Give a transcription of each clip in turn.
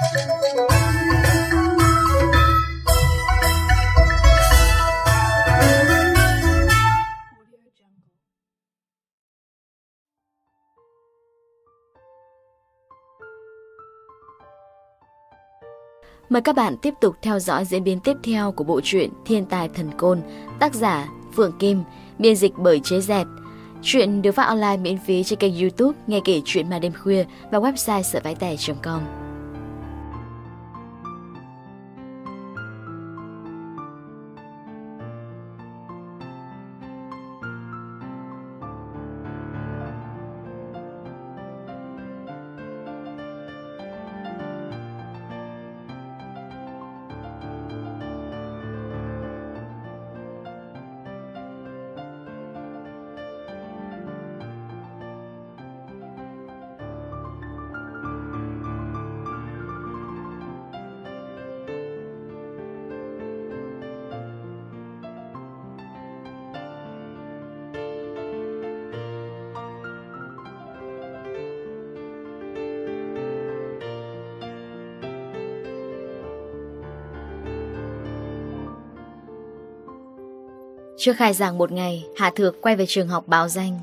Mời các bạn tiếp tục theo dõi diễn biến tiếp theo của bộ truyện Thiên tài thần côn, tác giả Phượng Kim, biên dịch bởi Chế Dẹt. Chuyện được phát online miễn phí trên kênh YouTube Nghe kể chuyện mà đêm khuya và website sởvaitẻ.com. Trước khai giảng một ngày, Hạ Thược quay về trường học báo danh.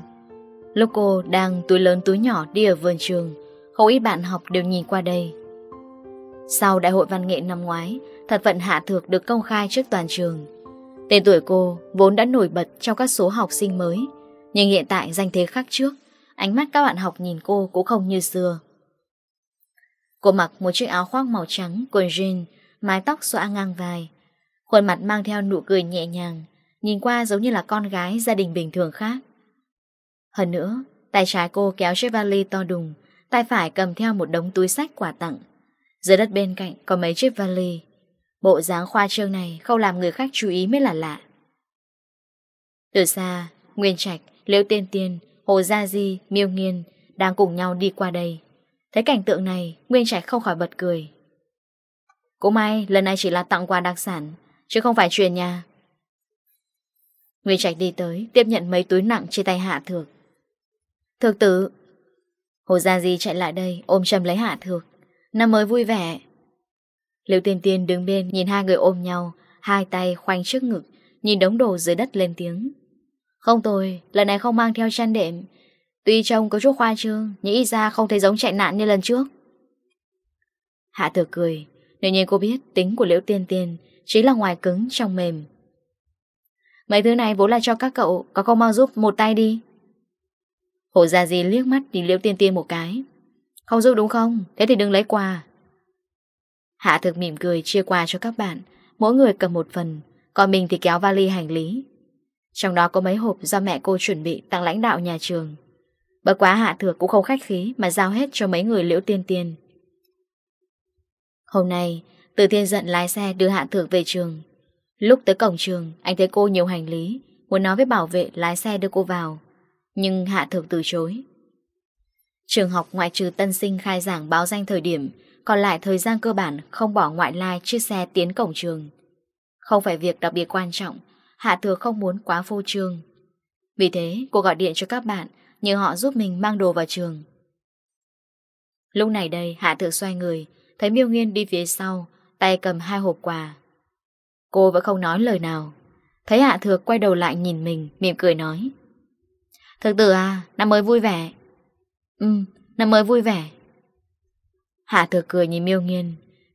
Lúc cô đang túi lớn túi nhỏ đi ở vườn trường, không ít bạn học đều nhìn qua đây. Sau đại hội văn nghệ năm ngoái, thật vận Hạ Thược được công khai trước toàn trường. Tên tuổi cô vốn đã nổi bật trong các số học sinh mới, nhưng hiện tại danh thế khác trước, ánh mắt các bạn học nhìn cô cũng không như xưa. Cô mặc một chiếc áo khoác màu trắng, quần jean, mái tóc xõa ngang vai. Khuôn mặt mang theo nụ cười nhẹ nhàng, Nhìn qua giống như là con gái gia đình bình thường khác. Hơn nữa Tay trái cô kéo chiếc vali to đùng Tay phải cầm theo một đống túi sách quà tặng. Dưới đất bên cạnh có mấy chiếc vali. Bộ dáng khoa trương này Không làm người khác chú ý mới là lạ. Từ xa Nguyên Trạch, Liễu Tiên Tiên Hồ Gia Di, Miêu Nghiên Đang cùng nhau đi qua đây. Thấy cảnh tượng này Nguyên Trạch không khỏi bật cười. Cũng may lần này chỉ là tặng quà đặc sản Chứ không phải truyền nhà. Người Trạch đi tới Tiếp nhận mấy túi nặng trên tay Hạ Thược. Thược tử Hồ Gia Di chạy lại đây Ôm chầm lấy Hạ Thược. Năm mới vui vẻ. Liêu Tiên Tiên đứng bên nhìn hai người ôm nhau Hai tay khoanh trước ngực Nhìn đống đồ dưới đất lên tiếng. Không tôi, lần này không mang theo chăn đệm. Tuy trông có chút khoa trương Nghĩ ra không thấy giống chạy nạn như lần trước. Hạ Thược cười. Nếu như cô biết tính của Liễu Tiên Tiên Chính là ngoài cứng trong mềm. Mấy thứ này vốn là cho các cậu Có không mau giúp, một tay đi. Hổ Gia Di liếc mắt nhìn Liễu Tiên Tiên một cái. Không giúp đúng không? Thế thì đừng lấy quà. Hạ thực mỉm cười chia quà cho các bạn. Mỗi người cầm một phần, Còn mình thì kéo vali hành lý. Trong đó có mấy hộp do mẹ cô chuẩn bị Tặng lãnh đạo nhà trường. Bởi quá Hạ Thược cũng không khách khí Mà giao hết cho mấy người Liễu Tiên Tiên. Hôm nay, Từ Thiên giận lái xe đưa Hạ Thược về trường. Lúc tới cổng trường, anh thấy cô nhiều hành lý, muốn nói với bảo vệ lái xe đưa cô vào. Nhưng Hạ Thược từ chối. Trường học ngoại trừ tân sinh khai giảng báo danh thời điểm, còn lại thời gian cơ bản không bỏ ngoại lai chiếc xe tiến cổng trường. Không phải việc đặc biệt quan trọng, Hạ Thược không muốn quá phô trương. Vì thế, cô gọi điện cho các bạn, nhờ họ giúp mình mang đồ vào trường. Lúc này đây, Hạ Thược xoay người, thấy Miêu Nghiên đi phía sau, tay cầm hai hộp quà. Cô vẫn không nói lời nào. Thấy Hạ Thược quay đầu lại nhìn mình Mỉm cười nói. Thực tử à, năm mới vui vẻ. Ừ, năm mới vui vẻ. Hạ Thược cười nhìn miêu nghiên.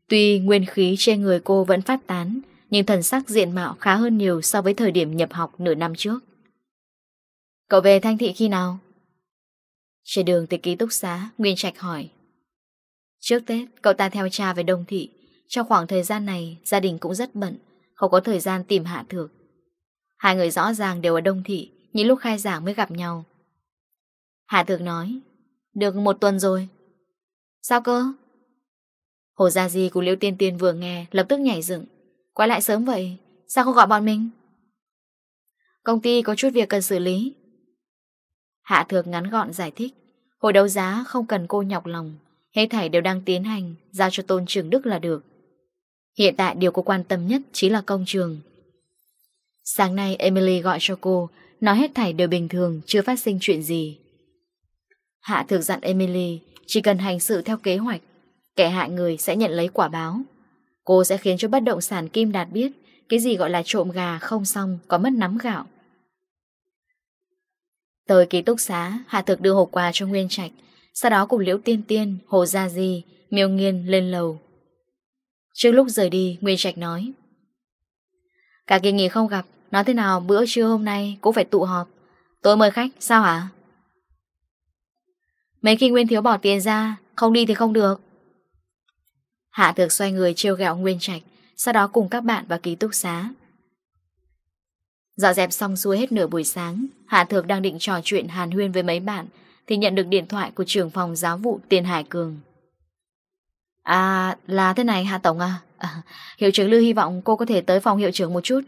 Tuy nguyên khí trên người cô vẫn phát tán Nhưng thần sắc diện mạo khá hơn nhiều So với thời điểm nhập học nửa năm trước. Cậu về thanh thị khi nào? Trên đường tới ký túc xá Nguyên Trạch hỏi. Trước Tết, cậu ta theo cha về Đông Thị. Trong khoảng thời gian này, gia đình cũng rất bận. Không có thời gian tìm Hạ Thược. Hai người rõ ràng đều ở Đông Thị Những lúc khai giảng mới gặp nhau. Hạ Thược nói, Được một tuần rồi. Sao cơ? Hồ Gia Di của Liễu Tiên Tiên vừa nghe, Lập tức nhảy dựng. Quay lại sớm vậy, Sao không gọi bọn mình? Công ty có chút việc cần xử lý. Hạ Thược ngắn gọn giải thích, Hồi đấu giá không cần cô nhọc lòng, Hết thảy đều đang tiến hành, Giao cho Tôn trưởng Đức là được. Hiện tại điều cô quan tâm nhất chính là công trường. Sáng nay Emily gọi cho cô, nói hết thảy đều bình thường, chưa phát sinh chuyện gì. Hạ thực dặn Emily, chỉ cần hành sự theo kế hoạch, kẻ hại người sẽ nhận lấy quả báo. Cô sẽ khiến cho bất động sản Kim Đạt biết cái gì gọi là trộm gà không xong có mất nắm gạo. Tới ký túc xá, Hạ Thực đưa hộp quà cho Nguyên Trạch, sau đó cùng Liễu Tiên Tiên, Hồ Gia Di, Miêu Nghiên lên lầu. Trước lúc rời đi, Nguyên Trạch nói. Cả kỳ nghỉ không gặp, nói thế nào bữa trưa hôm nay cũng phải tụ họp. Tôi mời khách, sao hả? Mấy khi Nguyên Thiếu bỏ tiền ra, không đi thì không được. Hạ Thược xoay người trêu gẹo Nguyên Trạch, sau đó cùng các bạn vào ký túc xá. Dọn dẹp xong xuôi hết nửa buổi sáng, Hạ Thược đang định trò chuyện hàn huyên với mấy bạn, thì nhận được điện thoại của trưởng phòng giáo vụ Tiền Hải Cường. À là thế này Hà Tổng à, à Hiệu trưởng Lưu hy vọng cô có thể tới phòng hiệu trưởng một chút.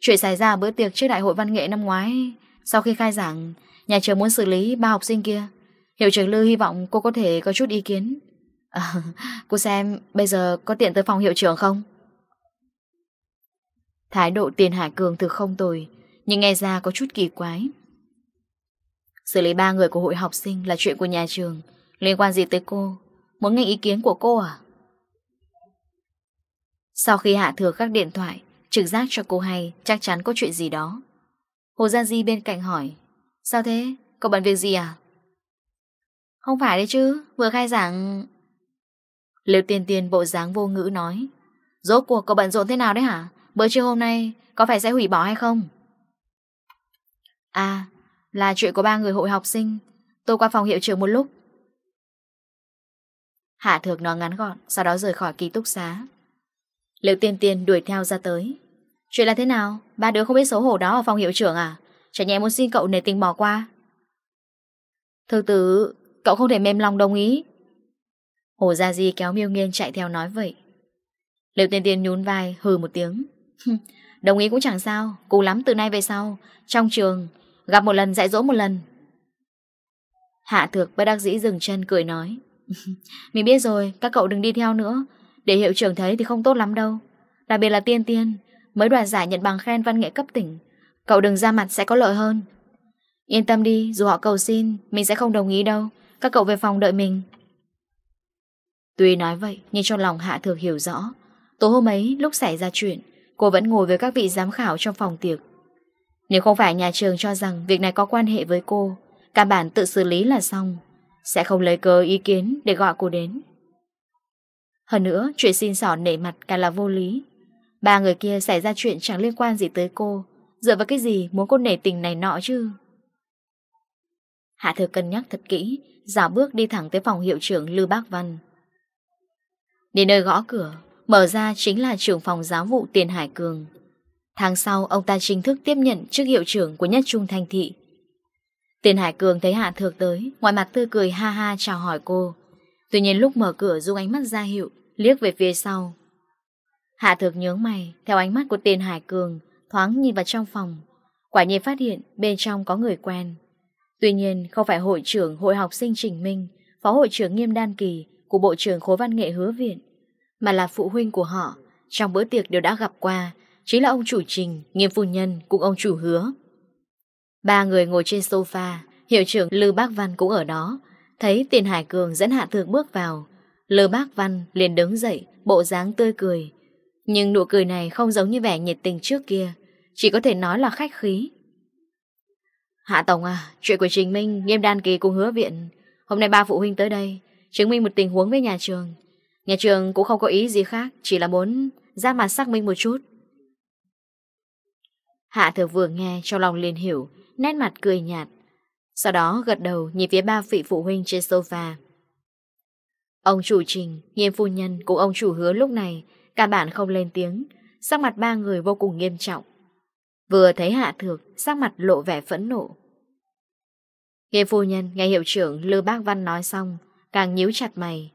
Chuyện xảy ra bữa tiệc trước đại hội văn nghệ năm ngoái. Sau khi khai giảng Nhà trường muốn xử lý ba học sinh kia. Hiệu trưởng Lưu hy vọng cô có thể có chút ý kiến. À, Cô xem bây giờ có tiện tới phòng hiệu trưởng không? Thái độ tiền Hải Cường thực không tồi Nhưng nghe ra có chút kỳ quái. Xử lý ba người của hội học sinh là chuyện của nhà trường Liên quan gì tới cô? Muốn nghe ý kiến của cô à? Sau khi Hạ Thừa các điện thoại, trực giác cho cô hay chắc chắn có chuyện gì đó. Hồ Gia Di bên cạnh hỏi, sao thế, cậu bận việc gì à? Không phải đấy chứ, vừa khai giảng... Liêu tiền tiền bộ dáng vô ngữ nói, rốt cuộc cậu bận rộn thế nào đấy hả? Bữa trưa hôm nay có phải sẽ hủy bỏ hay không? À, là chuyện của ba người hội học sinh. Tôi qua phòng hiệu trưởng một lúc, Hạ thược nó ngắn gọn, Sau đó rời khỏi ký túc xá. Liệu tiên tiên đuổi theo ra tới. Chuyện là thế nào? Ba đứa không biết xấu hổ đó ở phòng hiệu trưởng à? Chả nhẹ muốn xin cậu nể tình bỏ qua. Thư tử Cậu không thể mềm lòng đồng ý. Hồ Gia Di kéo miêu nghiêng chạy theo nói vậy. Liệu tiên tiên nhún vai, hừ một tiếng. Đồng ý cũng chẳng sao Cố lắm từ nay về sau, Trong trường, Gặp một lần dạy dỗ một lần. Hạ thược bất đắc dĩ dừng chân cười nói. Mình biết rồi, các cậu đừng đi theo nữa. Để hiệu trưởng thấy thì không tốt lắm đâu. Đặc biệt là tiên tiên Mới đoạt giải nhận bằng khen văn nghệ cấp tỉnh. Cậu đừng ra mặt sẽ có lợi hơn. Yên tâm đi, dù họ cầu xin Mình sẽ không đồng ý đâu. Các cậu về phòng đợi mình. Tuy nói vậy, nhưng trong lòng Hạ Thược hiểu rõ. Tối hôm ấy, lúc xảy ra chuyện Cô vẫn ngồi với các vị giám khảo trong phòng tiệc. Nếu không phải nhà trường cho rằng Việc này có quan hệ với cô Cả bản tự xử lý là xong. Sẽ không lấy cớ ý kiến để gọi cô đến. Hơn nữa, chuyện xin xỏ nể mặt càng là vô lý. Ba người kia xảy ra chuyện chẳng liên quan gì tới cô. Dựa vào cái gì muốn cô nể tình này nọ chứ? Hạ thừa cân nhắc thật kỹ, Dạo bước đi thẳng tới phòng hiệu trưởng Lưu Bác Văn. Đến nơi gõ cửa, Mở ra chính là trưởng phòng giáo vụ Tiền Hải Cường. Tháng sau, ông ta chính thức tiếp nhận chức hiệu trưởng của nhất trung thanh thị. Tiền Hải Cường thấy Hạ Thược tới, ngoài mặt tươi cười ha ha chào hỏi cô. Tuy nhiên lúc mở cửa dùng ánh mắt ra hiệu, liếc về phía sau. Hạ Thược nhướng mày, theo ánh mắt của Tiền Hải Cường, thoáng nhìn vào trong phòng. Quả nhiên phát hiện bên trong có người quen. Tuy nhiên không phải hội trưởng hội học sinh Trình Minh, phó hội trưởng Nghiêm Đan Kỳ của Bộ trưởng Khối Văn nghệ Hứa Viện, mà là phụ huynh của họ, trong bữa tiệc đều đã gặp qua, chính là ông chủ Trình, Nghiêm Phu Nhân cùng ông chủ Hứa. Ba người ngồi trên sofa, hiệu trưởng Lư Bác Văn cũng ở đó. Thấy tiền Hải Cường dẫn Hạ Thược bước vào, Lư Bác Văn liền đứng dậy, bộ dáng tươi cười. Nhưng nụ cười này không giống như vẻ nhiệt tình trước kia, chỉ có thể nói là khách khí. Hạ Tổng à, chuyện của Trình Minh, nghiêm đan kỳ cùng hứa viện. Hôm nay ba phụ huynh tới đây, chứng minh một tình huống với nhà trường. Nhà trường cũng không có ý gì khác, chỉ là muốn ra mặt xác minh một chút. Hạ thừa vừa nghe trong lòng liền hiểu, nét mặt cười nhạt. Sau đó gật đầu nhìn phía ba vị phụ huynh trên sofa. Ông chủ trình, nghiêm phu nhân cùng ông chủ hứa lúc này, cả bạn không lên tiếng, sắc mặt ba người vô cùng nghiêm trọng. Vừa thấy hạ thược, sắc mặt lộ vẻ phẫn nộ. Nghiêm phu nhân nghe hiệu trưởng Lư Bác Văn nói xong, càng nhíu chặt mày.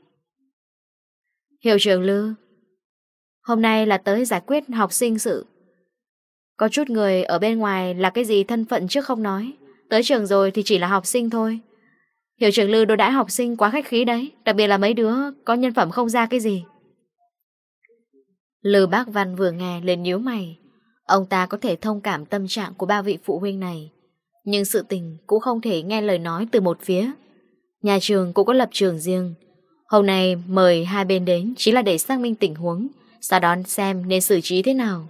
Hiệu trưởng Lư, hôm nay là tới giải quyết học sinh sự, có chút người ở bên ngoài là cái gì thân phận chứ không nói. Tới trường rồi thì chỉ là học sinh thôi. Hiệu trưởng Lư đối đãi học sinh quá khách khí đấy, Đặc biệt là mấy đứa có nhân phẩm không ra cái gì. Lư bác văn vừa nghe lên nhíu mày. Ông ta có thể thông cảm tâm trạng của ba vị phụ huynh này, Nhưng sự tình cũng không thể nghe lời nói từ một phía. Nhà trường cũng có lập trường riêng. Hôm nay mời hai bên đến chỉ là để xác minh tình huống, Sau đó xem nên xử trí thế nào.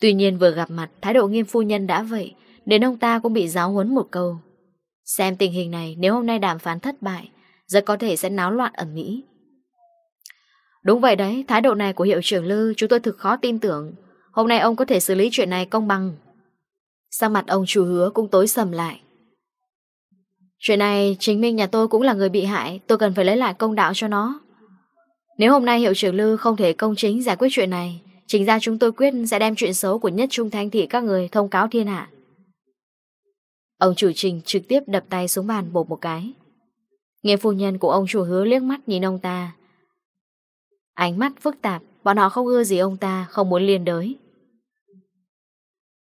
Tuy nhiên vừa gặp mặt, Thái độ nghiêm phu nhân đã vậy Đến ông ta cũng bị giáo huấn một câu. Xem tình hình này, nếu hôm nay đàm phán thất bại giờ có thể sẽ náo loạn ẩm mỹ Đúng vậy đấy, Thái độ này của hiệu trưởng Lư, Chúng tôi thực khó tin tưởng. Hôm nay ông có thể xử lý chuyện này công bằng. Sang mặt ông chủ hứa cũng tối sầm lại. Chuyện này chính minh nhà tôi cũng là người bị hại, Tôi cần phải lấy lại công đạo cho nó. Nếu hôm nay hiệu trưởng Lư không thể công chính giải quyết chuyện này Chính ra chúng tôi quyết sẽ đem chuyện xấu của nhất trung thanh thị các người thông cáo thiên hạ. Ông chủ trình trực tiếp đập tay xuống bàn bột một cái. Nghe phu nhân của ông chủ hứa liếc mắt nhìn ông ta. Ánh mắt phức tạp, bọn họ không ưa gì ông ta, không muốn liên đới.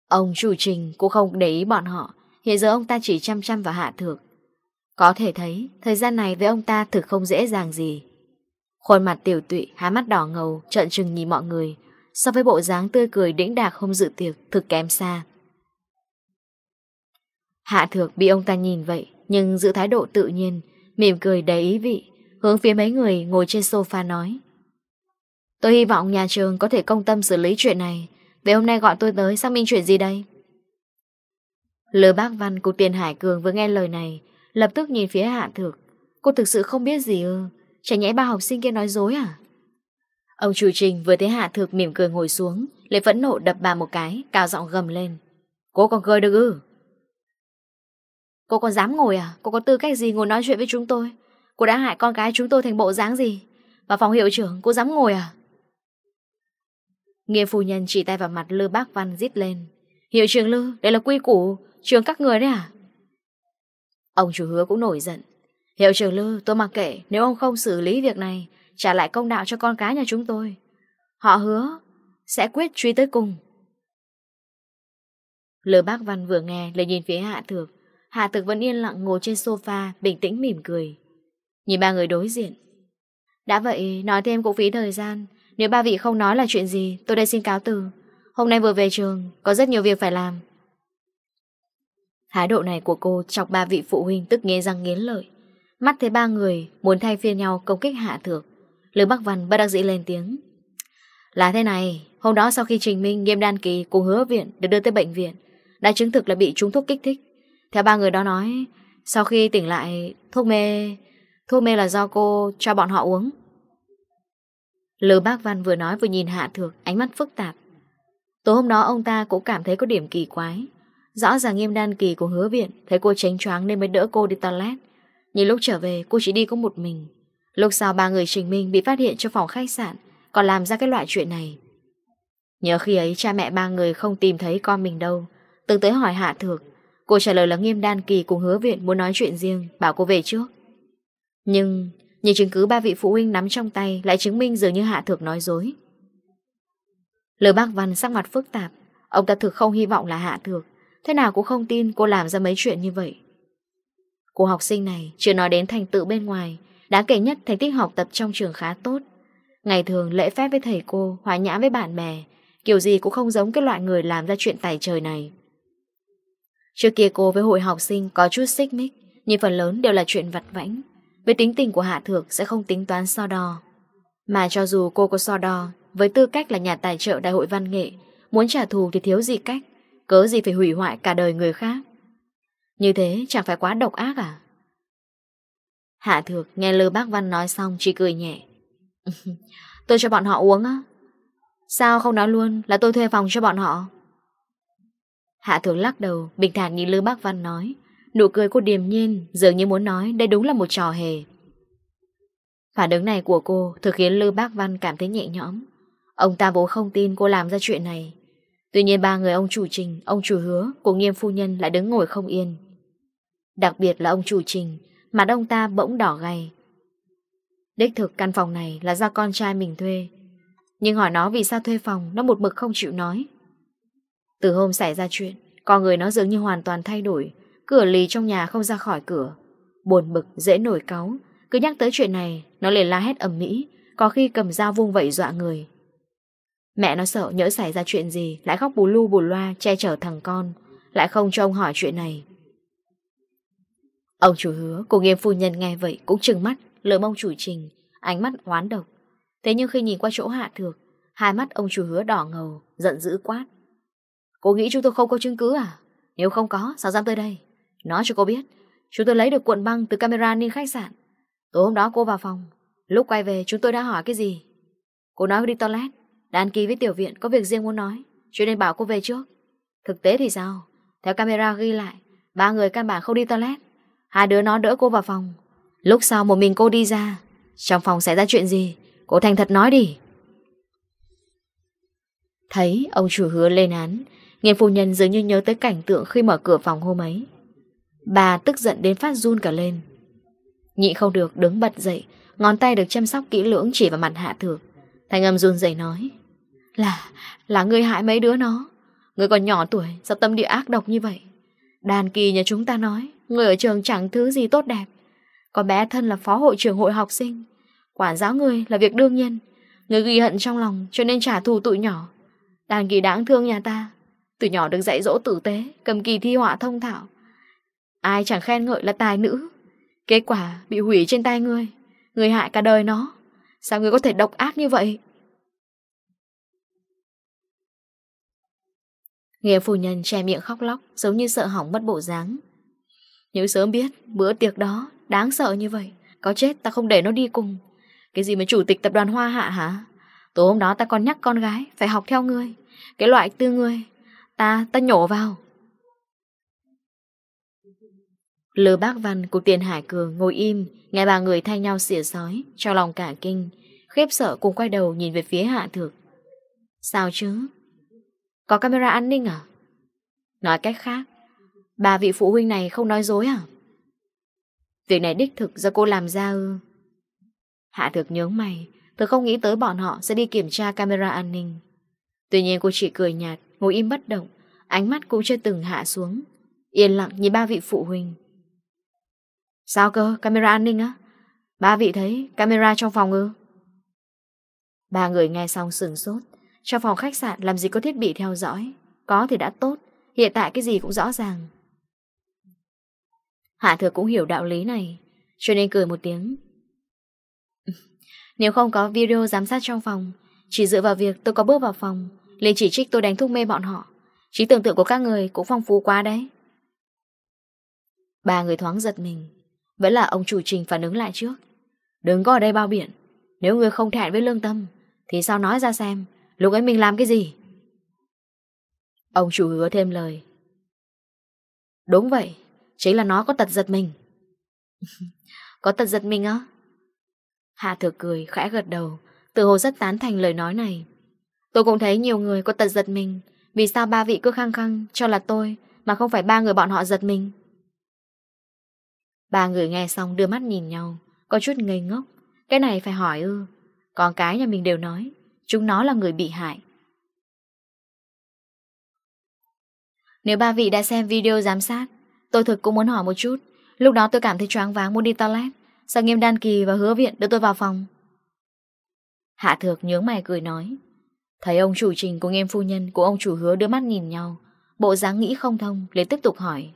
Ông chủ trình cũng không để ý bọn họ, hiện giờ ông ta chỉ chăm chăm vào hạ thược. Có thể thấy, thời gian này với ông ta thực không dễ dàng gì. Khuôn mặt tiểu tụy, há mắt đỏ ngầu, trợn trừng nhìn mọi người, so với bộ dáng tươi cười đĩnh đạc không dự tiệc thực kém xa. Hạ thược bị ông ta nhìn vậy, nhưng giữ thái độ tự nhiên, mỉm cười đầy ý vị, hướng phía mấy người ngồi trên sofa nói. Tôi hy vọng nhà trường có thể công tâm xử lý chuyện này, về hôm nay gọi tôi tới xác minh chuyện gì đây? Lừa bác văn cục tiền Hải Cường vừa nghe lời này, lập tức nhìn phía hạ thược. Cô thực sự không biết gì ư, chả nhẽ ba học sinh kia nói dối à? Ông chủ trình vừa thấy Hạ thược mỉm cười ngồi xuống, lại phẫn nộ đập bà một cái, cao giọng gầm lên. Cô còn cười được ư? Cô còn dám ngồi à? Cô có tư cách gì ngồi nói chuyện với chúng tôi? Cô đã hại con cái chúng tôi thành bộ dáng gì? Và phòng hiệu trưởng, cô dám ngồi à? Nghĩa phu nhân chỉ tay vào mặt Lư Bác Văn giít lên. Hiệu trưởng Lư, đây là quy củ, trường các người đấy à? Ông chủ hứa cũng nổi giận. Hiệu trưởng Lư, tôi mặc kệ, nếu ông không xử lý việc này, trả lại công đạo cho con cái nhà chúng tôi. Họ hứa sẽ quyết truy tới cùng. lừa Bác Văn vừa nghe lại nhìn phía Hạ Thược. Hạ Thược vẫn yên lặng ngồi trên sofa, bình tĩnh mỉm cười. Nhìn ba người đối diện. Đã vậy, nói thêm cũng phí thời gian. Nếu ba vị không nói là chuyện gì, tôi đây xin cáo từ. Hôm nay vừa về trường, có rất nhiều việc phải làm. Thái độ này của cô chọc ba vị phụ huynh tức nghe răng nghiến lợi. Mắt thấy ba người muốn thay phiên nhau công kích Hạ Thược. Lữ Bắc Văn bất đắc dĩ lên tiếng. Là thế này, Hôm đó sau khi Trình Minh nghiêm đan kỳ cùng hứa viện Được đưa tới bệnh viện, Đã chứng thực là bị trúng thuốc kích thích. Theo ba người đó nói, Sau khi tỉnh lại, thuốc mê Thuốc mê là do cô cho bọn họ uống. Lữ Bác Văn vừa nói vừa nhìn Hạ Thược, Ánh mắt phức tạp. Tối hôm đó ông ta cũng cảm thấy có điểm kỳ quái. Rõ ràng nghiêm đan kỳ của hứa viện Thấy cô tránh choáng nên mới đỡ cô đi toilet. Nhưng lúc trở về, cô chỉ đi có một mình. Lúc sau ba người Trình Minh bị phát hiện trong phòng khách sạn, Còn làm ra cái loại chuyện này. Nhớ khi ấy cha mẹ ba người không tìm thấy con mình đâu Từng tới hỏi Hạ Thược. Cô trả lời là nghiêm đan kỳ cùng hứa viện muốn nói chuyện riêng, Bảo cô về trước. Nhưng những chứng cứ ba vị phụ huynh nắm trong tay Lại chứng minh dường như Hạ Thược nói dối. Lời bác Văn sắc mặt phức tạp, Ông ta thực không hy vọng là Hạ Thược. Thế nào cũng không tin cô làm ra mấy chuyện như vậy. Cô học sinh này chưa nói đến thành tựu bên ngoài Đáng kể nhất thành tích học tập trong trường khá tốt. Ngày thường lễ phép với thầy cô, Hòa nhã với bạn bè, Kiểu gì cũng không giống cái loại người làm ra chuyện tài trời này. Trước kia cô với hội học sinh có chút xích mích, Nhưng phần lớn đều là chuyện vặt vãnh. Với tính tình của Hạ Thược sẽ không tính toán so đo. Mà cho dù cô có so đo, Với tư cách là nhà tài trợ đại hội văn nghệ, Muốn trả thù thì thiếu gì cách, Cớ gì phải hủy hoại cả đời người khác. Như thế chẳng phải quá độc ác à? Hạ Thược nghe Lư Bác Văn nói xong chỉ cười nhẹ. tôi cho bọn họ uống á. Sao không nói luôn là tôi thuê phòng cho bọn họ? Hạ Thược lắc đầu, bình thản nhìn Lư Bác Văn nói. Nụ cười cô điềm nhiên, dường như muốn nói đây đúng là một trò hề. Phản ứng này của cô thực khiến Lư Bác Văn cảm thấy nhẹ nhõm. Ông ta vốn không tin cô làm ra chuyện này. Tuy nhiên ba người ông chủ trình, ông chủ hứa, của nghiêm phu nhân lại đứng ngồi không yên. Đặc biệt là ông chủ trình, Mặt ông ta bỗng đỏ gầy. Đích thực căn phòng này là do con trai mình thuê. Nhưng hỏi nó vì sao thuê phòng Nó một mực không chịu nói. Từ hôm xảy ra chuyện Con người nó dường như hoàn toàn thay đổi. Cửa lì trong nhà không ra khỏi cửa. Buồn bực, dễ nổi cáu. Cứ nhắc tới chuyện này Nó liền la hét ẩm mỹ Có khi cầm dao vung vẩy dọa người. Mẹ nó sợ nhỡ xảy ra chuyện gì Lại khóc bù lu bù loa che chở thằng con. Lại không cho ông hỏi chuyện này. Ông chủ hứa cùng nghiêm phu nhân nghe vậy cũng trừng mắt, lời mong chủ trình, ánh mắt oán độc. Thế nhưng khi nhìn qua chỗ hạ thược, hai mắt ông chủ hứa đỏ ngầu, giận dữ quát. Cô nghĩ chúng tôi không có chứng cứ à? Nếu không có, sao dám tới đây? Nói cho cô biết, chúng tôi lấy được cuộn băng từ camera nên khách sạn. Tối hôm đó cô vào phòng, lúc quay về chúng tôi đã hỏi cái gì? Cô nói đi toilet, đàn ký với tiểu viện có việc riêng muốn nói, cho nên bảo cô về trước. Thực tế thì sao? Theo camera ghi lại, ba người căn bản không đi toilet. Hai đứa nó đỡ cô vào phòng. Lúc sau một mình cô đi ra. Trong phòng xảy ra chuyện gì? Cô thành thật nói đi. Thấy ông chủ hứa lên án Nghiên phu nhân dường như nhớ tới cảnh tượng Khi mở cửa phòng hôm ấy. Bà tức giận đến phát run cả lên. Nhị không được đứng bật dậy Ngón tay được chăm sóc kỹ lưỡng chỉ vào mặt hạ thược. Thanh âm run rẩy nói Là, là người hại mấy đứa nó? Người còn nhỏ tuổi Sao tâm địa ác độc như vậy? Đàn kỳ nhà chúng ta nói Người ở trường chẳng thứ gì tốt đẹp. Còn bé thân là phó hội trưởng hội học sinh. Quản giáo người là việc đương nhiên. Người ghi hận trong lòng cho nên trả thù tụi nhỏ. Đàn kỳ đáng thương nhà ta. Tụi nhỏ được dạy dỗ tử tế, Cầm kỳ thi họa thông thạo. Ai chẳng khen ngợi là tài nữ. Kết quả bị hủy trên tay ngươi. Ngươi hại cả đời nó. Sao ngươi có thể độc ác như vậy? Nghe phu nhân che miệng khóc lóc, Giống như sợ hỏng mất bộ dáng. Nếu sớm biết bữa tiệc đó đáng sợ như vậy, có chết ta không để nó đi cùng. Cái gì mà chủ tịch tập đoàn Hoa Hạ hả? Tối hôm đó ta còn nhắc con gái phải học theo ngươi. Cái loại tư ngươi, ta, ta nhổ vào. Lư Bác Văn cùng Tiền Hải Cường ngồi im, nghe ba người thay nhau xỉa sói, cho lòng cả kinh, khiếp sợ cùng quay đầu nhìn về phía Hạ Thược. Sao chứ? Có camera an ninh à? Nói cách khác, Bà vị phụ huynh này không nói dối à? Việc này đích thực do cô làm ra ư? Hạ thực nhớ mày, tôi không nghĩ tới bọn họ sẽ đi kiểm tra camera an ninh. Tuy nhiên cô chỉ cười nhạt, ngồi im bất động, ánh mắt cũng chưa từng hạ xuống. Yên lặng nhìn ba vị phụ huynh. Sao cơ, camera an ninh á? Ba vị thấy camera trong phòng ư? Ba người nghe xong sừng sốt. Trong phòng khách sạn làm gì có thiết bị theo dõi. Có thì đã tốt, hiện tại cái gì cũng rõ ràng. Hạ thừa cũng hiểu đạo lý này, Cho nên cười một tiếng. Nếu không có video giám sát trong phòng, Chỉ dựa vào việc tôi có bước vào phòng, liền chỉ trích tôi đánh thúc mê bọn họ. Trí tưởng tượng của các người cũng phong phú quá đấy. Ba người thoáng giật mình. Vẫn là ông chủ trình phản ứng lại trước. Đừng có ở đây bao biển. Nếu người không thẹn với lương tâm, Thì sao nói ra xem, Lúc ấy mình làm cái gì? Ông chủ hứa thêm lời. Đúng vậy. Chính là nó có tật giật mình. Có tật giật mình á? Hạ thừa cười, khẽ gật đầu. Tự hồ rất tán thành lời nói này. Tôi cũng thấy nhiều người có tật giật mình. Vì sao ba vị cứ khăng khăng cho là tôi, Mà không phải ba người bọn họ giật mình? Ba người nghe xong đưa mắt nhìn nhau, Có chút ngây ngốc. Cái này phải hỏi ư? Còn cái nhà mình đều nói, Chúng nó là người bị hại. Nếu ba vị đã xem video giám sát Tôi thực cũng muốn hỏi một chút. Lúc đó tôi cảm thấy choáng váng muốn đi toilet. Sao nghiêm đan kỳ và hứa viện đưa tôi vào phòng. Hạ thược nhướng mày cười nói. Thấy ông chủ trình của nghiêm phu nhân Của ông chủ hứa đưa mắt nhìn nhau. Bộ dáng nghĩ không thông, liền tiếp tục hỏi.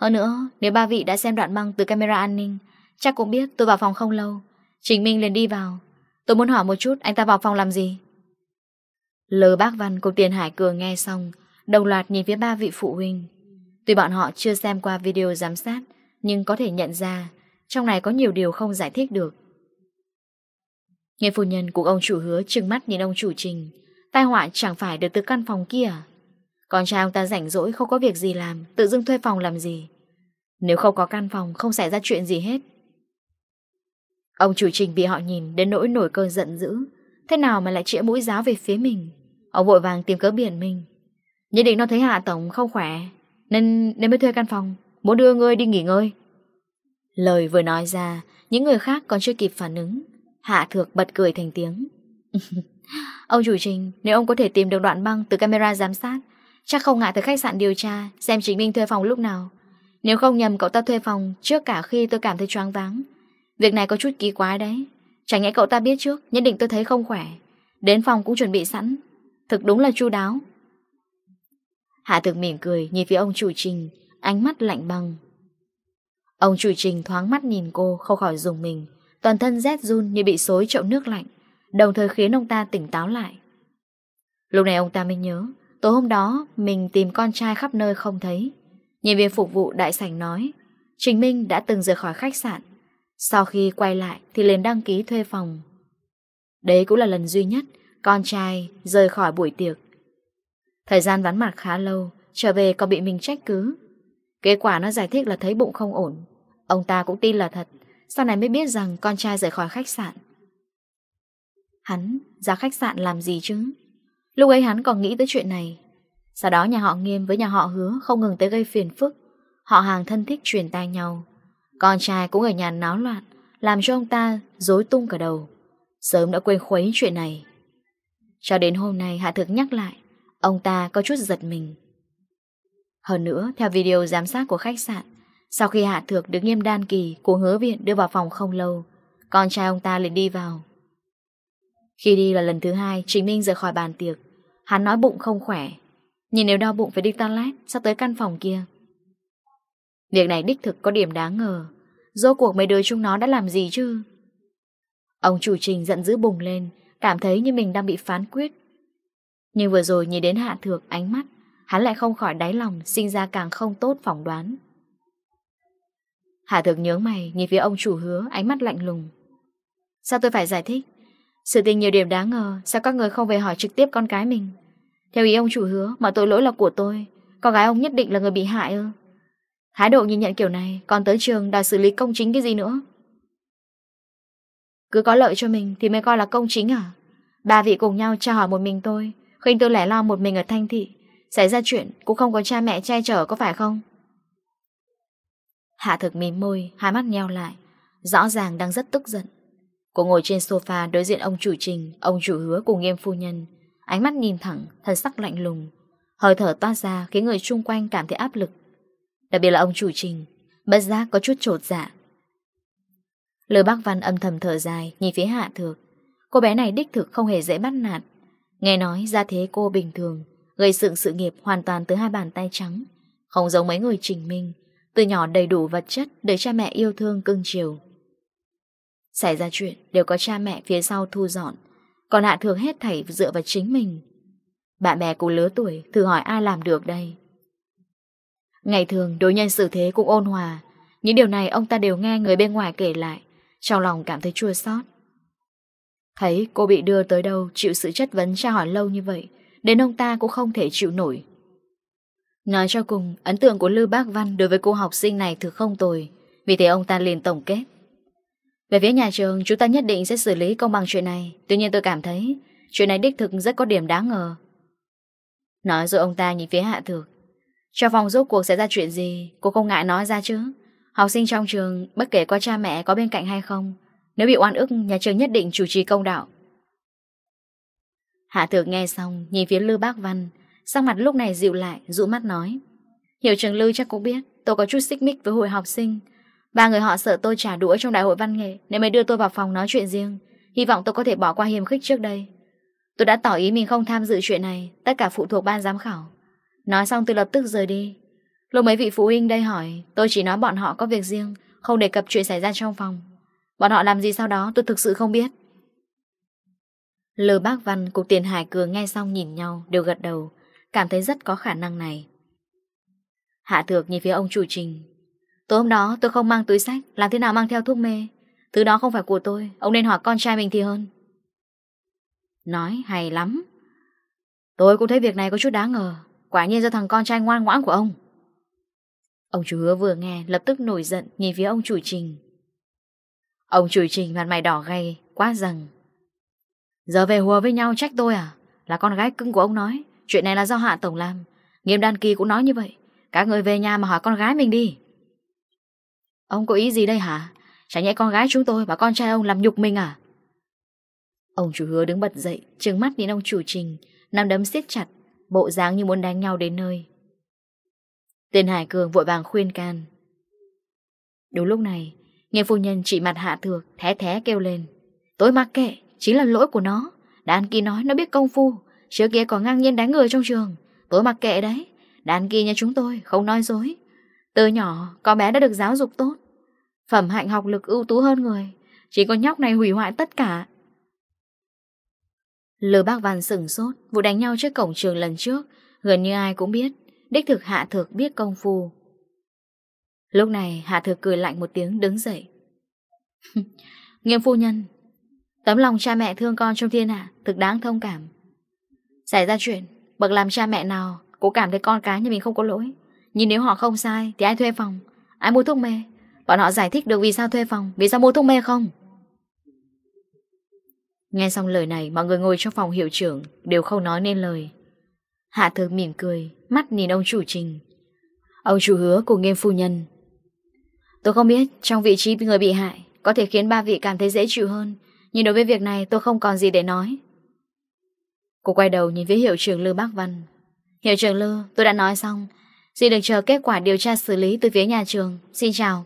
Hơn nữa, nếu ba vị đã xem đoạn băng Từ camera an ninh, Chắc cũng biết tôi vào phòng không lâu. Trình Minh liền đi vào. Tôi muốn hỏi một chút, anh ta vào phòng làm gì? Lờ bác văn cùng tiền hải cường nghe xong, Đồng loạt nhìn phía ba vị phụ huynh. Tuy bọn họ chưa xem qua video giám sát, nhưng có thể nhận ra trong này có nhiều điều không giải thích được. người phụ nhân của ông chủ hứa trừng mắt nhìn ông chủ trình, tai họa chẳng phải được từ căn phòng kia còn trai ông ta rảnh rỗi không có việc gì làm, tự dưng thuê phòng làm gì. Nếu không có căn phòng không xảy ra chuyện gì hết. Ông chủ trình bị họ nhìn đến nỗi nổi cơn giận dữ, thế nào mà lại chĩa mũi giáo về phía mình. Ông vội vàng tìm cớ biển mình. Nhất định nó thấy Hạ Tổng không khỏe nên nên mới thuê căn phòng. Muốn đưa ngươi đi nghỉ ngơi. Lời vừa nói ra Những người khác còn chưa kịp phản ứng. Hạ thược bật cười thành tiếng. Ông chủ trình Nếu ông có thể tìm được đoạn băng từ camera giám sát Chắc không ngại tới khách sạn điều tra Xem chính minh thuê phòng lúc nào. Nếu không nhầm cậu ta thuê phòng Trước cả khi tôi cảm thấy choáng váng. Việc này có chút kỳ quái đấy. Chẳng nhẽ cậu ta biết trước Nhất định tôi thấy không khỏe. Đến phòng cũng chuẩn bị sẵn. Thực đúng là chu đáo. Hạ thực mỉm cười nhìn phía ông chủ trình Ánh mắt lạnh băng. Ông chủ trình thoáng mắt nhìn cô, Không khỏi dùng mình. Toàn thân rét run như bị xối trộm nước lạnh, Đồng thời khiến ông ta tỉnh táo lại. Lúc này ông ta mới nhớ, Tối hôm đó mình tìm con trai khắp nơi không thấy. Nhân viên phục vụ đại sảnh nói, Trình Minh đã từng rời khỏi khách sạn. Sau khi quay lại Thì lên đăng ký thuê phòng. Đấy cũng là lần duy nhất Con trai rời khỏi buổi tiệc. Thời gian vắn mặt khá lâu, trở về còn bị mình trách cứ. Kết quả nó giải thích là thấy bụng không ổn. Ông ta cũng tin là thật, sau này mới biết rằng con trai rời khỏi khách sạn. Hắn ra khách sạn làm gì chứ? Lúc ấy hắn còn nghĩ tới chuyện này. Sau đó nhà họ nghiêm với nhà họ hứa không ngừng tới gây phiền phức. Họ hàng thân thích truyền tai nhau. Con trai cũng ở nhà náo loạn, làm cho ông ta dối tung cả đầu. Sớm đã quên khuấy chuyện này. Cho đến hôm nay Hạ Thực nhắc lại, Ông ta có chút giật mình. Hơn nữa, theo video giám sát của khách sạn, Sau khi Hạ Thược được nghiêm đan kỳ Của hứa viện đưa vào phòng không lâu, Con trai ông ta liền đi vào. Khi đi là lần thứ hai trình Minh rời khỏi bàn tiệc. Hắn nói bụng không khỏe. Nhìn nếu đau bụng phải đi toilet, Sắp tới căn phòng kia. Việc này đích thực có điểm đáng ngờ. Rốt cuộc mấy đứa chúng nó đã làm gì chứ? Ông chủ trình giận dữ bùng lên, Cảm thấy như mình đang bị phán quyết. Nhưng vừa rồi nhìn đến Hạ Thược ánh mắt, hắn lại không khỏi đáy lòng sinh ra càng không tốt phỏng đoán. Hạ Thược nhớ mày nhìn phía ông chủ hứa ánh mắt lạnh lùng. Sao tôi phải giải thích? Sự tình nhiều điểm đáng ngờ, sao các người không về hỏi trực tiếp con cái mình? Theo ý ông chủ hứa, mà tội lỗi là của tôi, con gái ông nhất định là người bị hại ư? Thái độ nhìn nhận kiểu này, còn tới trường đòi xử lý công chính cái gì nữa? Cứ có lợi cho mình thì mới coi là công chính à? Ba vị cùng nhau tra hỏi một mình tôi Khuynh tôi lẻ loi một mình ở Thanh Thị. Xảy ra chuyện cũng không có cha mẹ che chở có phải không? Hạ thực mím môi Hai mắt nheo lại Rõ ràng đang rất tức giận. Cô ngồi trên sofa đối diện ông chủ trình Ông chủ hứa cùng nghiêm phu nhân. Ánh mắt nhìn thẳng, thân sắc lạnh lùng. Hơi thở toát ra khiến người xung quanh cảm thấy áp lực. Đặc biệt là ông chủ trình Bất giác có chút trột dạ. Lư bác Văn âm thầm thở dài Nhìn phía hạ thược. Cô bé này đích thực không hề dễ bắt nạt. Nghe nói ra thế cô bình thường, gây dựng sự nghiệp hoàn toàn từ hai bàn tay trắng. Không giống mấy người trình minh, từ nhỏ đầy đủ vật chất để cha mẹ yêu thương cưng chiều. Xảy ra chuyện đều có cha mẹ phía sau thu dọn, còn Hạ thường hết thảy dựa vào chính mình. Bạn bè cùng lứa tuổi thử hỏi ai làm được đây. Ngày thường đối nhân xử thế cũng ôn hòa, những điều này ông ta đều nghe người bên ngoài kể lại, trong lòng cảm thấy chua xót. Thấy cô bị đưa tới đâu chịu sự chất vấn tra hỏi lâu như vậy, đến ông ta cũng không thể chịu nổi. Nói cho cùng, ấn tượng của Lư Bác Văn đối với cô học sinh này thực không tồi, vì thế ông ta liền tổng kết. Về phía nhà trường, chúng ta nhất định sẽ xử lý công bằng chuyện này, tuy nhiên tôi cảm thấy chuyện này đích thực rất có điểm đáng ngờ. Nói rồi ông ta nhìn phía hạ thược. Cho phòng rốt cuộc sẽ ra chuyện gì, cô không ngại nói ra chứ. Học sinh trong trường, bất kể có cha mẹ có bên cạnh hay không, nếu bị oan ức, nhà trường nhất định chủ trì công đạo. Hạ thược nghe xong, nhìn phía Lư Bác Văn, sang mặt lúc này dịu lại, rũ mắt nói. Hiệu trường Lư chắc cũng biết, tôi có chút xích mích với hội học sinh. Ba người họ sợ tôi trả đũa trong đại hội văn nghệ nên mới đưa tôi vào phòng nói chuyện riêng. Hy vọng tôi có thể bỏ qua hiềm khích trước đây. Tôi đã tỏ ý mình không tham dự chuyện này, tất cả phụ thuộc ban giám khảo. Nói xong tôi lập tức rời đi. Lúc mấy vị phụ huynh đây hỏi, tôi chỉ nói bọn họ có việc riêng, không đề cập chuyện xảy ra trong phòng. Bọn họ làm gì sau đó tôi thực sự không biết. Lờ bác văn, cục tiền hải cường nghe xong nhìn nhau, Đều gật đầu, Cảm thấy rất có khả năng này. Hạ thược nhìn phía ông chủ trình. Tối hôm đó tôi không mang túi sách, Làm thế nào mang theo thuốc mê? Thứ đó không phải của tôi, Ông nên hỏi con trai mình thì hơn. Nói, hay lắm. Tôi cũng thấy việc này có chút đáng ngờ, Quả nhiên do thằng con trai ngoan ngoãn của ông. Ông chủ hứa vừa nghe, Lập tức nổi giận, nhìn phía ông chủ trình. Ông chủ trình mặt mày đỏ gay Quá rằng Giờ về hùa với nhau trách tôi à? Là con gái cưng của ông nói. Chuyện này là do Hạ Tổng làm. Nghiêm đan kỳ cũng nói như vậy. Các người về nhà mà hỏi con gái mình đi. Ông có ý gì đây hả? Chả nhẽ con gái chúng tôi và con trai ông làm nhục mình à? Ông chủ hứa đứng bật dậy, Trừng mắt nhìn ông chủ trình Nằm đấm siết chặt, Bộ dáng như muốn đánh nhau đến nơi. Tên Hải Cường vội vàng khuyên can. Đúng lúc này Nghe phu nhân chỉ mặt hạ thược Thé thé kêu lên. Tôi mặc kệ, Chính là lỗi của nó. Đàn kỳ nói, nó biết công phu. Trước kia còn ngang nhiên đánh người trong trường. Tôi mặc kệ đấy. Đàn kỳ nhà chúng tôi, không nói dối. Từ nhỏ con bé đã được giáo dục tốt. Phẩm hạnh học lực ưu tú hơn người. Chỉ con nhóc này hủy hoại tất cả. Lừa bác văn sửng sốt, Vụ đánh nhau trước cổng trường lần trước. Gần như ai cũng biết, Đích thực hạ thực biết công phu. Lúc này Hạ Thừa cười lạnh một tiếng, đứng dậy. Nghiêm phu nhân, Tấm lòng cha mẹ thương con trong thiên hạ Thực đáng thông cảm. Xảy ra chuyện, Bậc làm cha mẹ nào Cũng cảm thấy con cái nhà mình không có lỗi. Nhưng nếu họ không sai Thì ai thuê phòng? Ai mua thuốc mê? Bọn họ giải thích được vì sao thuê phòng, Vì sao mua thuốc mê không? Nghe xong lời này, Mọi người ngồi trong phòng hiệu trưởng Đều không nói nên lời. Hạ Thừa mỉm cười, Mắt nhìn ông chủ trình. Ông chủ hứa của nghiêm phu nhân Tôi không biết trong vị trí người bị hại Có thể khiến ba vị cảm thấy dễ chịu hơn, Nhưng đối với việc này tôi không còn gì để nói. Cô quay đầu nhìn với hiệu trưởng Lư Bác Văn. Hiệu trưởng Lư, tôi đã nói xong. Xin được chờ kết quả điều tra xử lý từ phía nhà trường. Xin chào.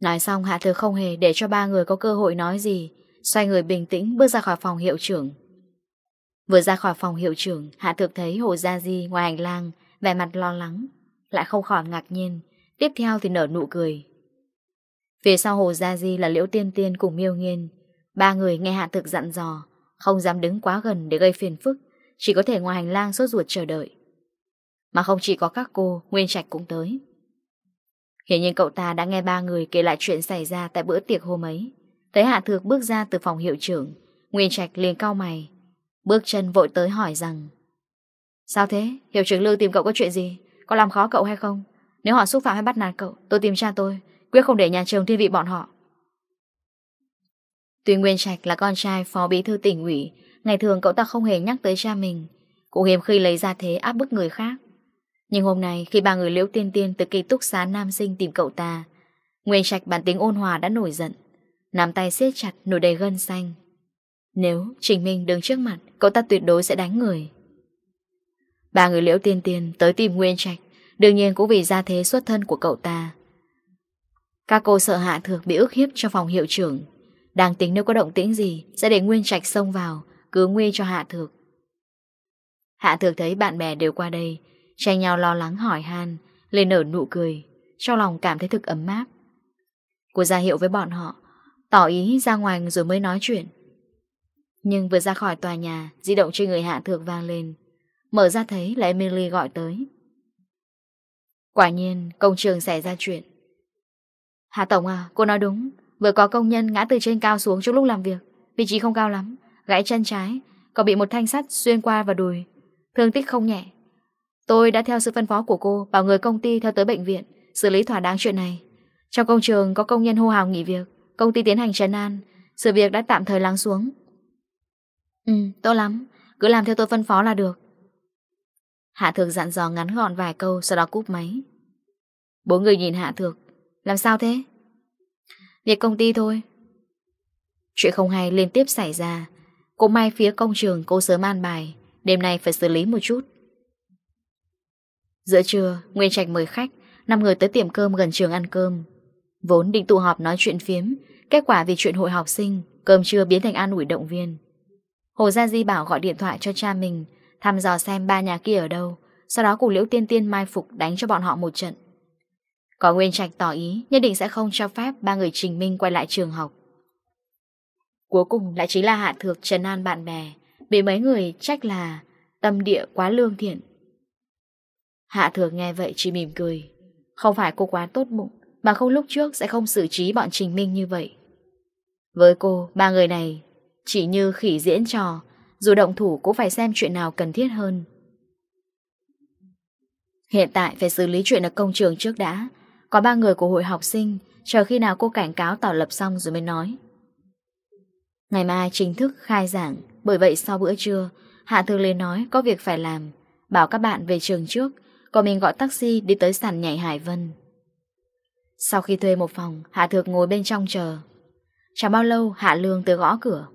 Nói xong, Hạ Thừa không hề để cho ba người có cơ hội nói gì, Xoay người bình tĩnh bước ra khỏi phòng hiệu trưởng. Vừa ra khỏi phòng hiệu trưởng, Hạ Thược thấy Hồ Gia Di ngoài hành lang, Vẻ mặt lo lắng, Lại không khỏi ngạc nhiên. Tiếp theo thì nở nụ cười Phía sau Hồ Gia Di là Liễu Tiên Tiên cùng Miêu Nghiên Ba người nghe hạ thực dặn dò Không dám đứng quá gần để gây phiền phức Chỉ có thể ngoài hành lang sốt ruột chờ đợi Mà không chỉ có các cô Nguyên Trạch cũng tới Hiển nhiên cậu ta đã nghe ba người kể lại chuyện xảy ra tại bữa tiệc hôm ấy. Thấy Hạ Thược bước ra từ phòng hiệu trưởng, Nguyên Trạch liền cau mày. Bước chân vội tới hỏi rằng Sao thế? Hiệu trưởng Lưu tìm cậu có chuyện gì? Có làm khó cậu hay không? Nếu họ xúc phạm hay bắt nạt cậu, Tôi tìm cha tôi, Quyết không để nhà trường thiên vị bọn họ. Tuy Nguyên Trạch là con trai phó bí thư tỉnh ủy, Ngày thường cậu ta không hề nhắc tới cha mình. Cũng hiếm khi lấy ra thế áp bức người khác. Nhưng hôm nay, khi ba người liễu tiên tiên Từ kỳ túc xá nam sinh tìm cậu ta, Nguyên Trạch bản tính ôn hòa đã nổi giận, Nắm tay siết chặt nổi đầy gân xanh. Nếu Trình Minh đứng trước mặt, Cậu ta tuyệt đối sẽ đánh người. Ba người liễu tiên tiên tới tìm Nguyên Trạch Đương nhiên cũng vì gia thế xuất thân của cậu ta. Các cô sợ Hạ Thược bị ức hiếp cho phòng hiệu trưởng. Đang tính nếu có động tĩnh gì, Sẽ để Nguyên Trạch xông vào, Cứ nguy cho Hạ Thược. Hạ Thược thấy bạn bè đều qua đây, Tranh nhau lo lắng hỏi han, Lên nở nụ cười, Trong lòng cảm thấy thực ấm áp. Cô ra hiệu với bọn họ, Tỏ ý ra ngoài rồi mới nói chuyện. Nhưng vừa ra khỏi tòa nhà, Di động trên người Hạ Thược vang lên. Mở ra thấy là Emily gọi tới. Quả nhiên, công trường xảy ra chuyện. Hà Tổng à cô nói đúng. Vừa có công nhân ngã từ trên cao xuống trong lúc làm việc. Vị trí không cao lắm, Gãy chân trái, Còn bị một thanh sắt xuyên qua và đùi. Thương tích không nhẹ. Tôi đã theo sự phân phó của cô, Bảo người công ty theo tới bệnh viện, Xử lý thỏa đáng chuyện này. Trong công trường có công nhân hô hào nghỉ việc, Công ty tiến hành trấn an. Sự việc đã tạm thời lắng xuống. Ừ tốt lắm. Cứ làm theo tôi phân phó là được. Hạ Thược dặn dò ngắn gọn vài câu, Sau đó cúp máy. Bốn người nhìn Hạ Thược. Làm sao thế? Việc công ty thôi. Chuyện không hay liên tiếp xảy ra. Cô Mai phía công trường cô sớm an bài. Đêm nay phải xử lý một chút. Giữa trưa, Nguyên Trạch mời khách, năm người tới tiệm cơm gần trường ăn cơm. Vốn định tụ họp nói chuyện phiếm, Kết quả vì chuyện hội học sinh, Cơm trưa biến thành an ủi động viên. Hồ Gia Di bảo gọi điện thoại cho cha mình Thăm dò xem ba nhà kia ở đâu Sau đó cùng Liễu Tiên Tiên mai phục đánh cho bọn họ một trận. Có Nguyên Trạch tỏ ý Nhất định sẽ không cho phép ba người trình minh quay lại trường học. Cuối cùng lại chính là hạ thược trần an bạn bè Bị mấy người trách là Tâm địa quá lương thiện. Hạ thược nghe vậy chỉ mỉm cười. Không phải cô quá tốt bụng Mà không lúc trước sẽ không xử trí bọn trình minh như vậy. Với cô, ba người này Chỉ như khỉ diễn trò dù động thủ cũng phải xem chuyện nào cần thiết hơn. Hiện tại phải xử lý chuyện ở công trường trước đã. Có ba người của hội học sinh, Chờ khi nào cô cảnh cáo tỏ lập xong rồi mới nói. Ngày mai chính thức khai giảng, Bởi vậy sau bữa trưa, Hạ Thư Lê nói có việc phải làm. Bảo các bạn về trường trước Còn mình gọi taxi đi tới sàn nhảy Hải Vân. Sau khi thuê một phòng, Hạ Thược ngồi bên trong chờ. Chẳng bao lâu, Hạ Lương tới gõ cửa.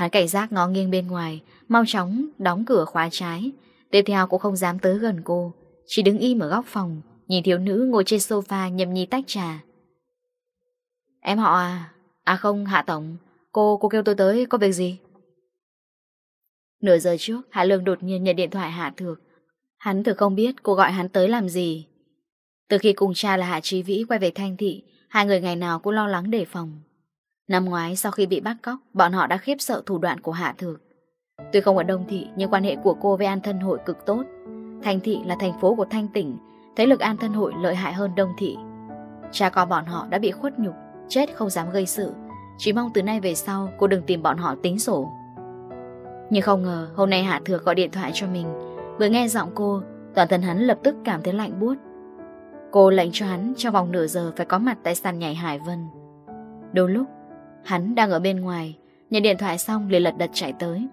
Hắn cảnh giác ngó nghiêng bên ngoài, Mau chóng đóng cửa khóa trái. Tiếp theo cũng không dám tới gần cô, Chỉ đứng im ở góc phòng, Nhìn thiếu nữ ngồi trên sofa nhầm nhi tách trà. Em họ à? À không, Hạ Tổng, Cô cô kêu tôi tới có việc gì? Nửa giờ trước, Hạ Lương đột nhiên nhận điện thoại Hạ Thược. Hắn thực không biết cô gọi hắn tới làm gì. Từ khi cùng cha là Hạ Trí Vĩ quay về Thanh Thị, Hai người ngày nào cũng lo lắng đề phòng. Năm ngoái sau khi bị bắt cóc, bọn họ đã khiếp sợ thủ đoạn của Hạ Thược. Tuy không ở Đông Thị, nhưng quan hệ của cô với An Thân Hội cực tốt. Thành Thị là thành phố của Thanh Tỉnh, thế lực An Thân Hội lợi hại hơn Đông Thị. Cha con bọn họ đã bị khuất nhục, chết không dám gây sự. Chỉ mong từ nay về sau cô đừng tìm bọn họ tính sổ. Nhưng không ngờ hôm nay Hạ Thược gọi điện thoại cho mình. Vừa nghe giọng cô, toàn thân hắn lập tức cảm thấy lạnh buốt. Cô lệnh cho hắn trong vòng nửa giờ phải có mặt tại sàn nhảy Hải Vân. Đôi lúc Hắn đang ở bên ngoài Nhận điện thoại xong liền lật đật chạy tới.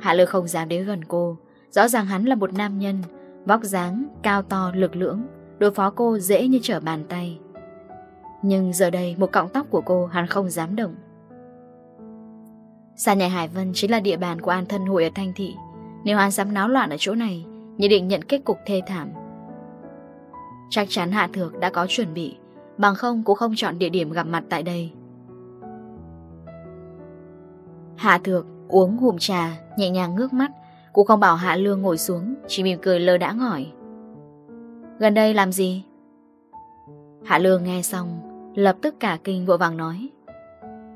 Hạ Lư không dám đến gần cô. Rõ ràng hắn là một nam nhân Vóc dáng, cao to, lực lưỡng Đối phó cô dễ như trở bàn tay. Nhưng giờ đây một cọng tóc của cô hắn không dám động. Sa nhà Hải Vân chính là địa bàn của an thân hội ở Thanh Thị. Nếu hắn dám náo loạn ở chỗ này Nhất định nhận kết cục thê thảm. Chắc chắn Hạ Thược đã có chuẩn bị. Bằng không cũng không chọn địa điểm gặp mặt tại đây. Hạ Thược uống hùm trà, Nhẹ nhàng ngước mắt. Cũng không bảo Hạ Lương ngồi xuống, Chỉ mỉm cười lơ đã ngỏi Gần đây làm gì? Hạ Lương nghe xong, Lập tức cả kinh vội vàng nói.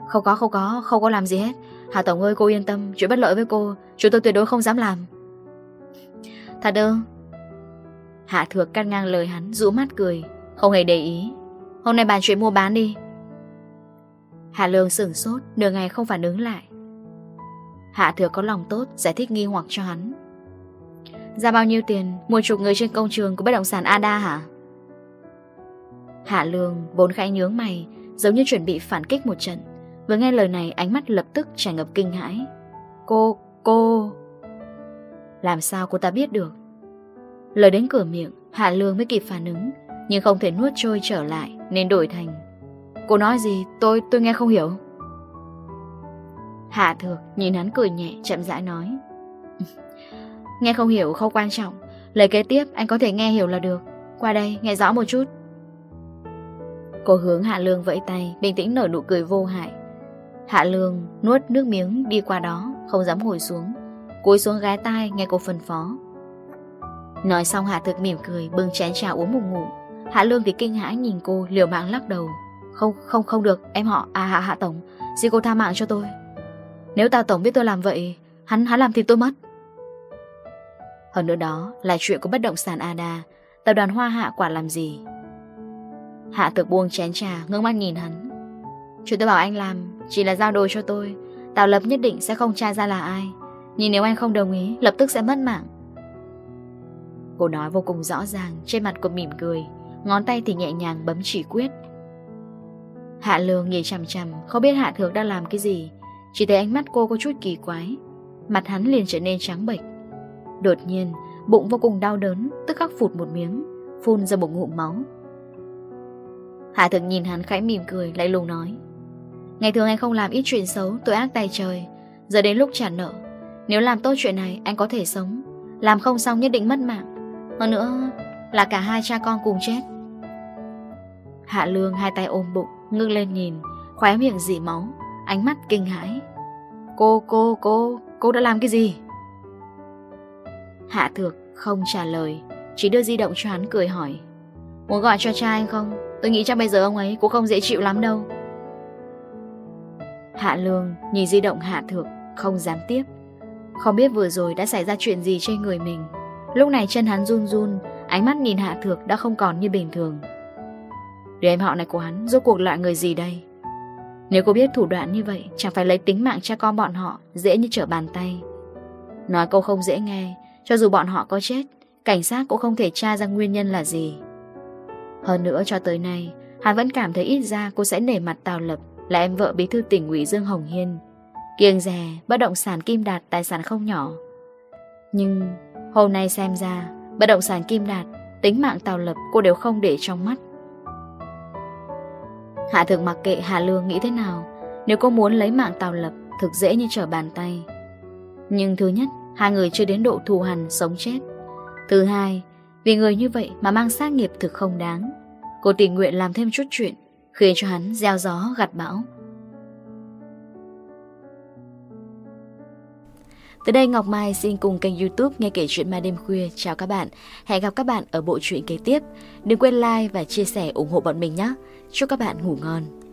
Không có không có không có làm gì hết. Hạ Tổng ơi, cô yên tâm, Chuyện bất lợi với cô, Chúng tôi tuyệt đối không dám làm. Thật ư? Hạ Thược cắt ngang lời hắn, rũ mắt cười, Không hề để ý. Hôm nay bàn chuyện mua bán đi. Hạ Lương sửng sốt Nửa ngày không phản ứng lại. Hạ Thừa có lòng tốt Giải thích nghi hoặc cho hắn. Ra bao nhiêu tiền Mua chục người trên công trường của bất động sản Ada hả? Hạ Lương vốn khẽ nhướng mày Giống như chuẩn bị phản kích một trận. Vừa nghe lời này ánh mắt lập tức tràn ngập kinh hãi. Cô, cô! Làm sao cô ta biết được? Lời đến cửa miệng Hạ Lương mới kịp phản ứng. Nhưng không thể nuốt trôi trở lại, Nên đổi thành, Cô nói gì? Tôi tôi nghe không hiểu. Hạ thược nhìn hắn cười nhẹ, chậm rãi nói, Nghe không hiểu không quan trọng, Lời kế tiếp anh có thể nghe hiểu là được. Qua đây, nghe rõ một chút. Cô hướng Hạ Lương vẫy tay, Bình tĩnh nở nụ cười vô hại. Hạ Lương nuốt nước miếng đi qua đó, Không dám ngồi xuống, Cúi xuống gái tai nghe cô phân phó. Nói xong, Hạ Thực mỉm cười, Bưng chén trà uống một ngụm. Hạ Lương thì kinh hãi nhìn cô liều mạng lắc đầu. Không, không, không được, em họ, à hạ hạ tổng Xin cô tha mạng cho tôi. Nếu ta tổng biết tôi làm vậy Hắn, hắn làm thì tôi mất. Hơn nữa đó là chuyện của bất động sản Ada Tập đoàn Hoa Hạ quả làm gì? Hạ thực buông chén trà Ngưng mắt nhìn hắn. Chuyện tôi bảo anh làm chỉ là giao đồ cho tôi. Tạo lập nhất định sẽ không tra ra là ai. Nhưng nếu anh không đồng ý Lập tức sẽ mất mạng. Cô nói vô cùng rõ ràng Trên mặt cô mỉm cười. Ngón tay thì nhẹ nhàng bấm chỉ quyết. Hạ lương nhìn chằm chằm, Không biết hạ thược đang làm cái gì. Chỉ thấy ánh mắt cô có chút kỳ quái. Mặt hắn liền trở nên trắng bệch. Đột nhiên, bụng vô cùng đau đớn, Tức khắc phụt một miếng, Phun ra một ngụm máu. Hạ thược nhìn hắn khẽ mỉm cười lại lùng nói, Ngày thường anh không làm ít chuyện xấu, Tội ác tay trời. Giờ đến lúc trả nợ. Nếu làm tốt chuyện này, anh có thể sống. Làm không xong nhất định mất mạng. Hơn nữa, là cả hai cha con cùng chết. Hạ Lương hai tay ôm bụng, ngưng lên nhìn, khóe miệng dị máu, ánh mắt kinh hãi. Cô, cô, cô, cô đã làm cái gì? Hạ Thược không trả lời, chỉ đưa di động cho hắn cười hỏi. Muốn gọi cho cha anh không? Tôi nghĩ chắc bây giờ ông ấy cũng không dễ chịu lắm đâu. Hạ Lương nhìn di động Hạ Thược, không dám tiếp. Không biết vừa rồi đã xảy ra chuyện gì trên người mình. Lúc này chân hắn run run, ánh mắt nhìn Hạ Thược đã không còn như bình thường. Đứa em họ này của hắn rốt cuộc là người gì đây? Nếu cô biết thủ đoạn như vậy, Chẳng phải lấy tính mạng cha con bọn họ Dễ như trở bàn tay. Nói câu không dễ nghe, Cho dù bọn họ có chết, Cảnh sát cũng không thể tra ra nguyên nhân là gì. Hơn nữa cho tới nay, Hắn vẫn cảm thấy ít ra cô sẽ nể mặt Tào Lập Là em vợ bí thư tỉnh ủy Dương Hồng Hiên. Kiêng rè Bất động sản Kim Đạt tài sản không nhỏ. Nhưng hôm nay xem ra, Bất động sản Kim Đạt, Tính mạng Tào Lập cô đều không để trong mắt. Hạ thực mặc kệ Hạ Lương nghĩ thế nào, Nếu cô muốn lấy mạng tàu Lập, Thực dễ như trở bàn tay. Nhưng thứ nhất, Hai người chưa đến độ thù hằn, sống chết. Thứ hai, Vì người như vậy mà mang sát nghiệp thực không đáng. Cô tình nguyện làm thêm chút chuyện, Khiến cho hắn gieo gió gặt bão. Từ đây Ngọc Mai xin cùng kênh youtube Nghe kể chuyện ma đêm khuya Chào các bạn. Hẹn gặp các bạn ở bộ truyện kế tiếp. Đừng quên like và chia sẻ ủng hộ bọn mình nhé. Chúc các bạn ngủ ngon.